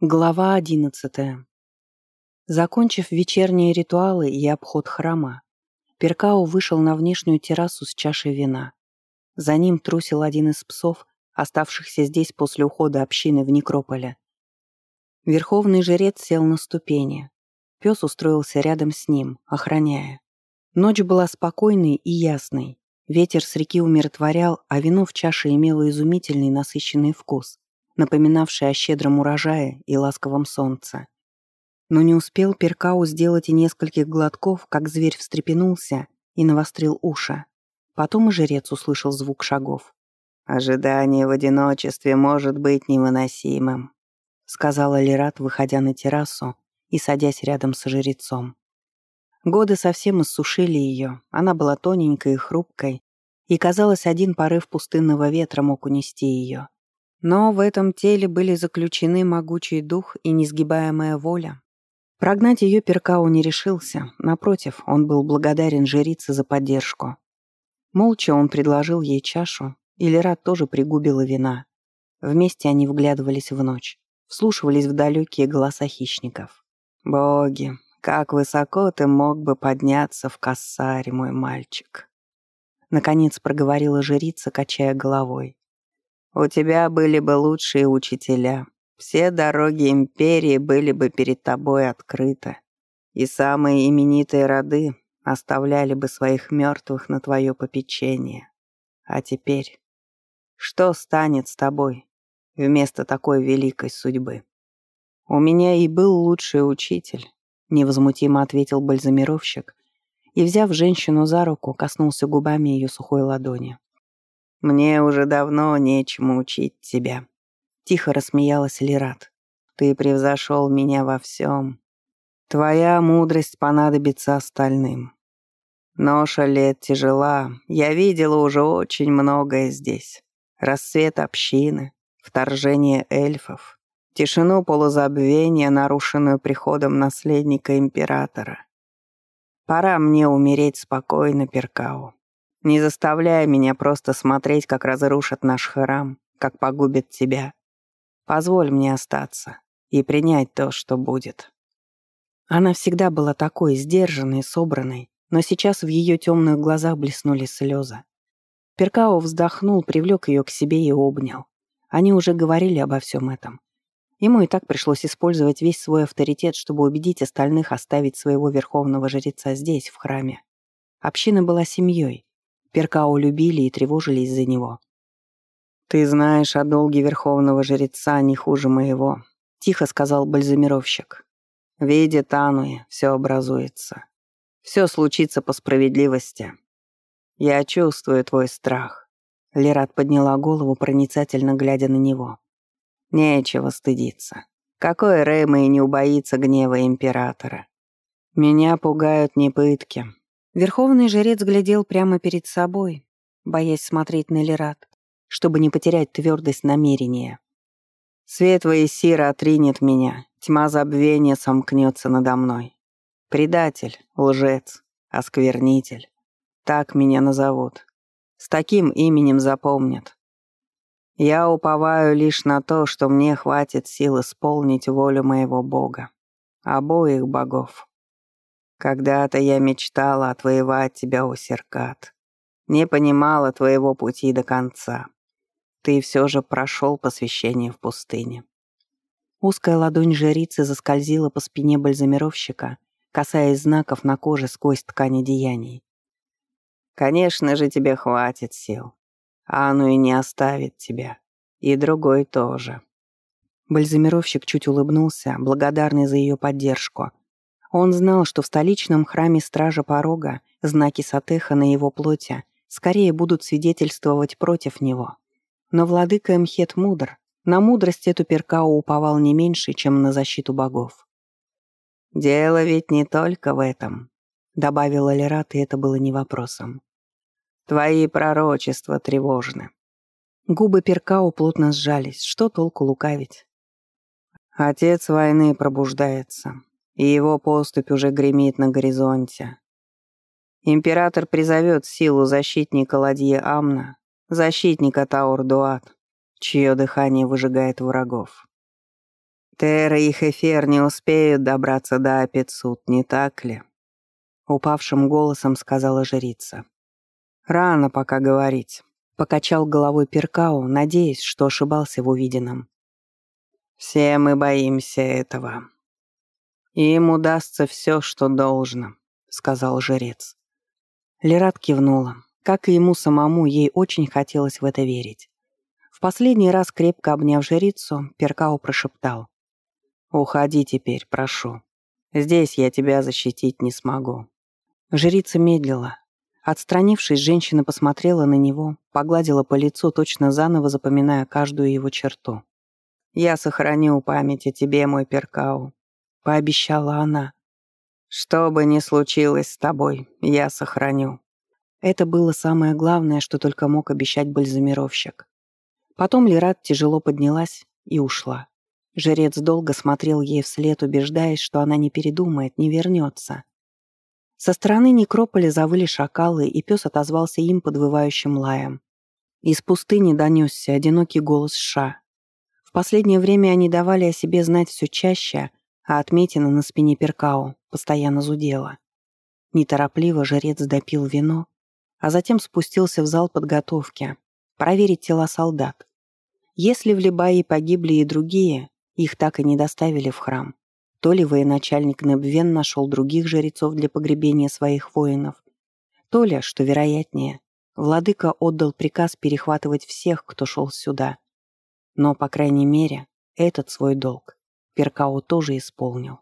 Глава одиннадцатая. Закончив вечерние ритуалы и обход храма, Перкао вышел на внешнюю террасу с чашей вина. За ним трусил один из псов, оставшихся здесь после ухода общины в некрополе. Верховный жрец сел на ступени. Пес устроился рядом с ним, охраняя. Ночь была спокойной и ясной. Ветер с реки умиротворял, а вино в чаше имело изумительный насыщенный вкус напоминавший о щедром урожае и ласковом солнце. Но не успел Перкау сделать и нескольких глотков, как зверь встрепенулся и навострил уши. Потом и жрец услышал звук шагов. «Ожидание в одиночестве может быть невыносимым», сказала Лерат, выходя на террасу и садясь рядом с жрецом. Годы совсем иссушили ее, она была тоненькой и хрупкой, и, казалось, один порыв пустынного ветра мог унести ее. Но в этом теле были заключены могучий дух и несгибаемая воля. Прогнать ее Перкау не решился, напротив, он был благодарен жрице за поддержку. Молча он предложил ей чашу, и Лера тоже пригубила вина. Вместе они вглядывались в ночь, вслушивались в далекие голоса хищников. «Боги, как высоко ты мог бы подняться в косаре, мой мальчик!» Наконец проговорила жрица, качая головой. У тебя были бы лучшие учителя. Все дороги империи были бы перед тобой открыты. И самые именитые роды оставляли бы своих мертвых на твое попечение. А теперь, что станет с тобой вместо такой великой судьбы? У меня и был лучший учитель, невозмутимо ответил бальзамировщик и, взяв женщину за руку, коснулся губами ее сухой ладони. «Мне уже давно нечему учить тебя», — тихо рассмеялась Лират. «Ты превзошел меня во всем. Твоя мудрость понадобится остальным. Ноша лет тяжела, я видела уже очень многое здесь. Рассвет общины, вторжение эльфов, тишину полузабвения, нарушенную приходом наследника императора. Пора мне умереть спокойно, Перкау. Не заставляй меня просто смотреть, как разрушат наш храм, как погубят тебя. Позволь мне остаться и принять то, что будет». Она всегда была такой, сдержанной, собранной, но сейчас в ее темных глазах блеснули слезы. Перкао вздохнул, привлек ее к себе и обнял. Они уже говорили обо всем этом. Ему и так пришлось использовать весь свой авторитет, чтобы убедить остальных оставить своего верховного жреца здесь, в храме. Община была семьей, Перкао любили и тревожились за него. «Ты знаешь о долге верховного жреца не хуже моего», — тихо сказал бальзамировщик. «Видит Ануи, все образуется. Все случится по справедливости. Я чувствую твой страх». Лерат подняла голову, проницательно глядя на него. «Нечего стыдиться. Какой Рэйма и не убоится гнева императора? Меня пугают не пытки, Верховный жрец глядел прямо перед собой, боясь смотреть на Лерат, чтобы не потерять твердость намерения. «Свет Ваесира отринет меня, тьма забвения сомкнется надо мной. Предатель, лжец, осквернитель. Так меня назовут. С таким именем запомнят. Я уповаю лишь на то, что мне хватит сил исполнить волю моего Бога, обоих богов. Когда-то я мечтала отвоевать тебя, у Серкат. Не понимала твоего пути до конца. Ты все же прошел посвящение в пустыне. Узкая ладонь жрицы заскользила по спине бальзамировщика, касаясь знаков на коже сквозь ткани деяний. Конечно же, тебе хватит сил. А оно и не оставит тебя. И другой тоже. Бальзамировщик чуть улыбнулся, благодарный за ее поддержку, он знал, что в столичном храме Стража Порога знаки Сатеха на его плоти скорее будут свидетельствовать против него. Но владыка Мхет мудр, на мудрость эту Перкао уповал не меньше, чем на защиту богов. «Дело ведь не только в этом», — добавила Лерат, и это было не вопросом. «Твои пророчества тревожны». Губы Перкао плотно сжались, что толку лукавить? Отец войны пробуждается и его поступь уже гремит на горизонте. Император призовет силу защитника ладьи Амна, защитника Таур-Дуат, чье дыхание выжигает врагов. Тера и Хефер не успеют добраться до Апецут, не так ли? Упавшим голосом сказала жрица. Рано пока говорить. Покачал головой Перкау, надеясь, что ошибался в увиденном. Все мы боимся этого. И им удастся все, что должно, сказал жрец. Лерат кивнула. Как и ему самому, ей очень хотелось в это верить. В последний раз, крепко обняв жрицу, Перкау прошептал. «Уходи теперь, прошу. Здесь я тебя защитить не смогу». Жрица медлила. Отстранившись, женщина посмотрела на него, погладила по лицу, точно заново запоминая каждую его черту. «Я сохраню память о тебе, мой Перкау», — пообещала она. «Что бы ни случилось с тобой, я сохраню». Это было самое главное, что только мог обещать бальзамировщик. Потом Лерат тяжело поднялась и ушла. Жрец долго смотрел ей вслед, убеждаясь, что она не передумает, не вернется. Со стороны некрополя завыли шакалы, и пес отозвался им подвывающим лаем. Из пустыни донесся одинокий голос Ша. В последнее время они давали о себе знать все чаще, а отметина на спине Перкао постоянно зудела. Неторопливо жрец допил вино, а затем спустился в зал подготовки, проверить тела солдат. Если в Либае погибли и другие, их так и не доставили в храм. То ли военачальник Небвен нашел других жрецов для погребения своих воинов, то ли, что вероятнее, владыка отдал приказ перехватывать всех, кто шел сюда. Но, по крайней мере, этот свой долг Перкао тоже исполнил.